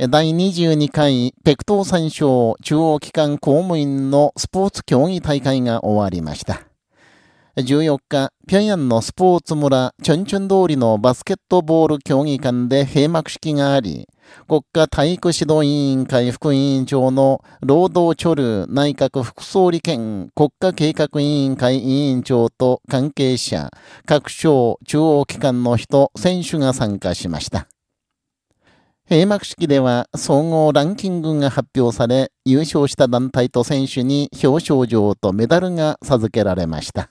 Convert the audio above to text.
第22回北東三省中央機関公務員のスポーツ競技大会が終わりました。14日、平壌のスポーツ村、チョンチョン通りのバスケットボール競技館で閉幕式があり、国家体育指導委員会副委員長の労働チョル内閣副総理兼国家計画委員会委員長と関係者、各省中央機関の人、選手が参加しました。閉幕式では総合ランキングが発表され、優勝した団体と選手に表彰状とメダルが授けられました。